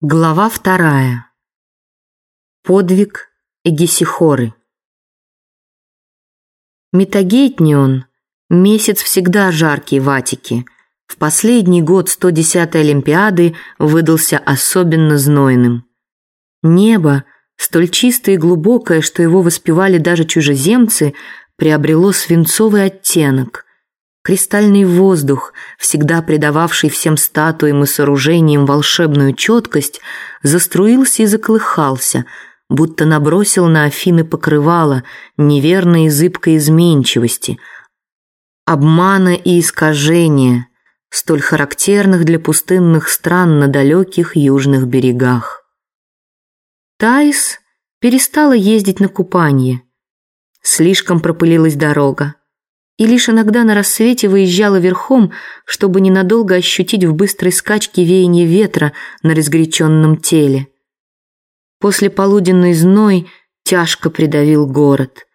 Глава вторая. Подвиг Эгисихоры. Метагейтнион – месяц всегда жаркий в Атике. В последний год 110-й Олимпиады выдался особенно знойным. Небо, столь чистое и глубокое, что его воспевали даже чужеземцы, приобрело свинцовый оттенок – Кристальный воздух, всегда придававший всем статуям и сооружениям волшебную четкость, заструился и заколыхался, будто набросил на Афины покрывало неверной и зыбкой изменчивости, обмана и искажения, столь характерных для пустынных стран на далеких южных берегах. Таис перестала ездить на купание. Слишком пропылилась дорога и лишь иногда на рассвете выезжала верхом, чтобы ненадолго ощутить в быстрой скачке веяние ветра на разгоряченном теле. После полуденной зной тяжко придавил город.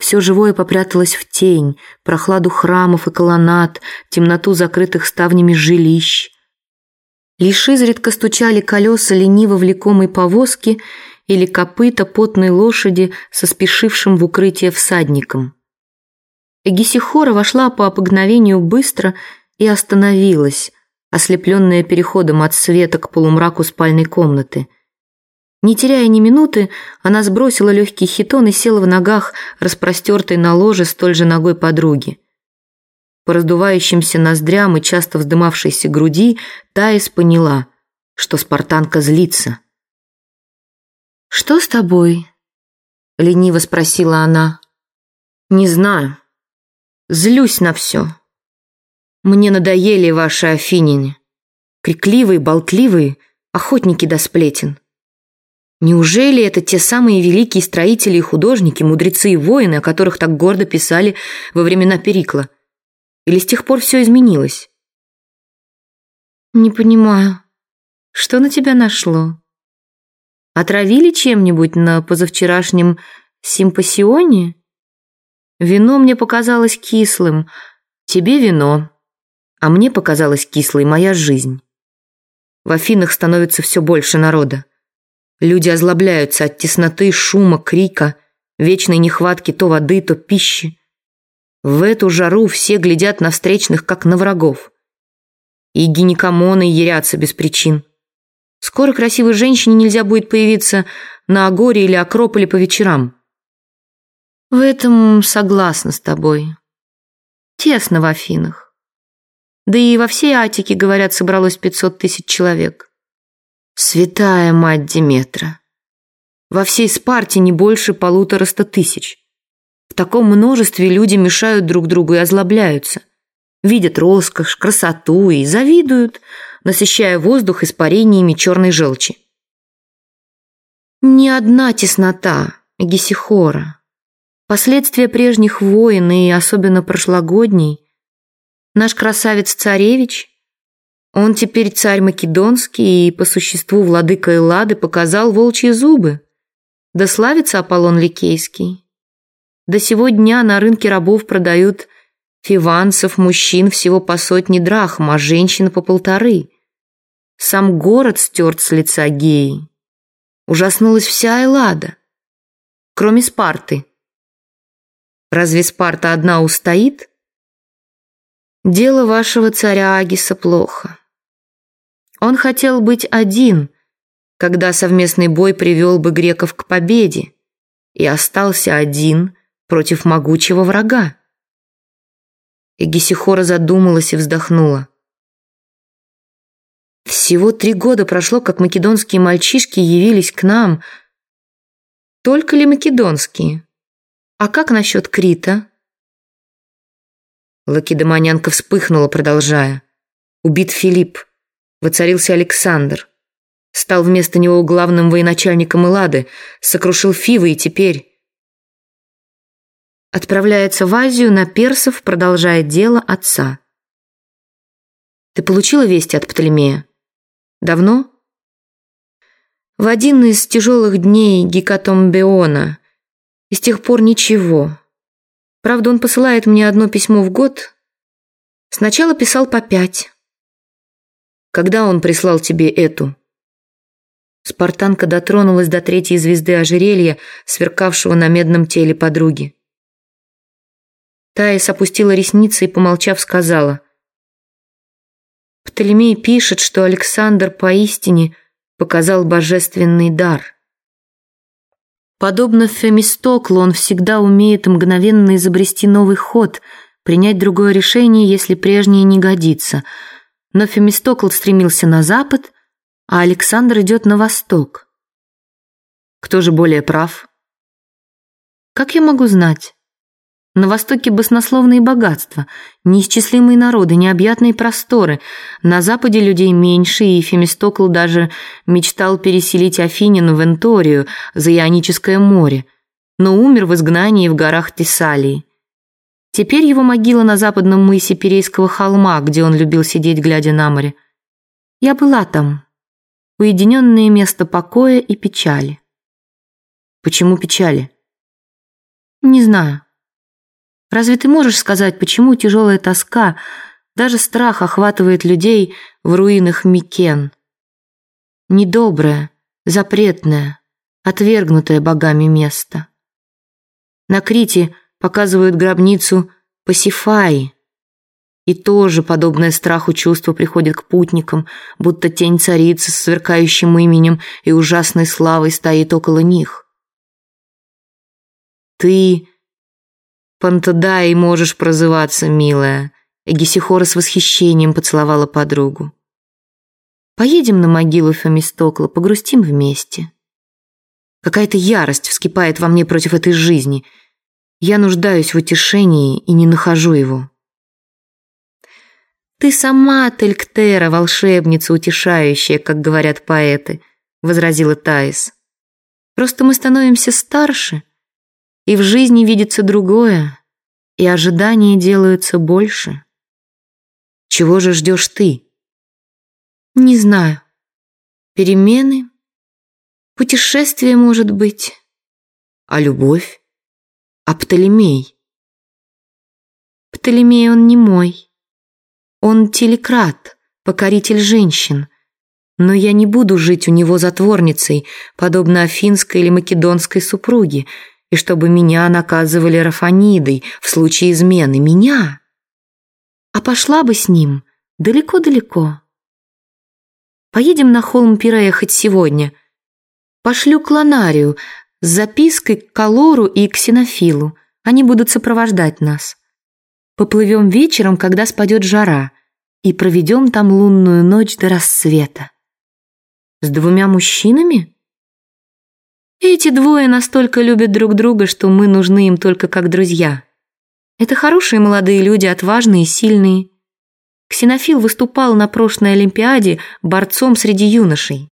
Все живое попряталось в тень, прохладу храмов и колоннад, темноту закрытых ставнями жилищ. Лишь изредка стучали колеса лениво влекомой повозки или копыта потной лошади со спешившим в укрытие всадником. Эгисихора вошла по обыкновению быстро и остановилась, ослепленная переходом от света к полумраку спальной комнаты. Не теряя ни минуты, она сбросила легкий хитон и села в ногах, распростертой на ложе столь же ногой подруги. По раздувающимся ноздрям и часто вздымавшейся груди Таис поняла, что спартанка злится. «Что с тобой?» — лениво спросила она. «Не знаю», Злюсь на все. Мне надоели ваши афиняне. Крикливые, болтливые, охотники до сплетен. Неужели это те самые великие строители и художники, мудрецы и воины, о которых так гордо писали во времена Перикла? Или с тех пор все изменилось? Не понимаю, что на тебя нашло? Отравили чем-нибудь на позавчерашнем симпосионе? Вино мне показалось кислым. Тебе вино, а мне показалась кислой моя жизнь. В Афинах становится все больше народа. Люди озлобляются от тесноты, шума, крика, вечной нехватки то воды, то пищи. В эту жару все глядят на встречных, как на врагов. И гинекомоны ярятся без причин. Скоро красивой женщине нельзя будет появиться на Агоре или Акрополе по вечерам. В этом согласна с тобой. Тесно в Афинах. Да и во всей Атике, говорят, собралось пятьсот тысяч человек. Святая мать Диметра. Во всей Спарте не больше полутораста тысяч. В таком множестве люди мешают друг другу и озлобляются. Видят роскошь, красоту и завидуют, насыщая воздух испарениями черной желчи. Ни одна теснота, Гесихора, Последствия прежних войн и особенно прошлогодней. Наш красавец-царевич, он теперь царь Македонский и по существу владыка Эллады показал волчьи зубы. Да славится Аполлон Ликейский. До сего дня на рынке рабов продают фиванцев, мужчин всего по сотне драхм, а женщин по полторы. Сам город стерт с лица геи. Ужаснулась вся Эллада, кроме Спарты. Разве Спарта одна устоит? Дело вашего царя Агиса плохо. Он хотел быть один, когда совместный бой привел бы греков к победе, и остался один против могучего врага. Эгисихора задумалась и вздохнула. Всего три года прошло, как македонские мальчишки явились к нам. Только ли македонские? А как насчет Крита? Лакедемонянка вспыхнула, продолжая. Убит Филипп. Воцарился Александр. Стал вместо него главным военачальником Эллады, сокрушил Фивы и теперь... Отправляется в Азию на персов, продолжая дело отца. Ты получила вести от Птолемея? Давно? В один из тяжелых дней Гекатомбеона и с тех пор ничего. Правда, он посылает мне одно письмо в год. Сначала писал по пять. Когда он прислал тебе эту? Спартанка дотронулась до третьей звезды ожерелья, сверкавшего на медном теле подруги. Таис опустила ресницы и, помолчав, сказала. Птолемей пишет, что Александр поистине показал божественный дар. Подобно Фемистоклу, он всегда умеет мгновенно изобрести новый ход, принять другое решение, если прежнее не годится. Но Фемистокл стремился на запад, а Александр идет на восток. Кто же более прав? Как я могу знать? На востоке баснословные богатства, неисчислимые народы, необъятные просторы. На западе людей меньше, и Фемистокл даже мечтал переселить Афинину в Энторию за Ионическое море, но умер в изгнании в горах Тессалии. Теперь его могила на западном мысе Перейского холма, где он любил сидеть, глядя на море. Я была там. Уединенное место покоя и печали. Почему печали? Не знаю. Разве ты можешь сказать, почему тяжелая тоска, даже страх охватывает людей в руинах Микен? Недоброе, запретное, отвергнутое богами место. На Крите показывают гробницу Пасифаи, и тоже подобное страху чувство приходит к путникам, будто тень царицы с сверкающим именем и ужасной славой стоит около них. Ты «Пантодай можешь прозываться, милая», Эгисихора с восхищением поцеловала подругу. «Поедем на могилу Фемистокла, погрустим вместе». Какая-то ярость вскипает во мне против этой жизни. Я нуждаюсь в утешении и не нахожу его. «Ты сама, Тельктера, волшебница утешающая, как говорят поэты», — возразила Таис. «Просто мы становимся старше, и в жизни видится другое, и ожидания делаются больше. Чего же ждешь ты? Не знаю. Перемены? Путешествие, может быть. А любовь? А Птолемей? Птолемей он не мой. Он телекрат, покоритель женщин. Но я не буду жить у него затворницей, подобно афинской или македонской супруге, и чтобы меня наказывали Рафанидой в случае измены. Меня! А пошла бы с ним далеко-далеко. Поедем на холм Пирея хоть сегодня. Пошлю Клонарию с запиской к Калору и Ксенофилу. Они будут сопровождать нас. Поплывем вечером, когда спадет жара, и проведем там лунную ночь до рассвета. С двумя мужчинами? Эти двое настолько любят друг друга, что мы нужны им только как друзья. Это хорошие молодые люди, отважные и сильные. Ксенофил выступал на прошлой Олимпиаде борцом среди юношей.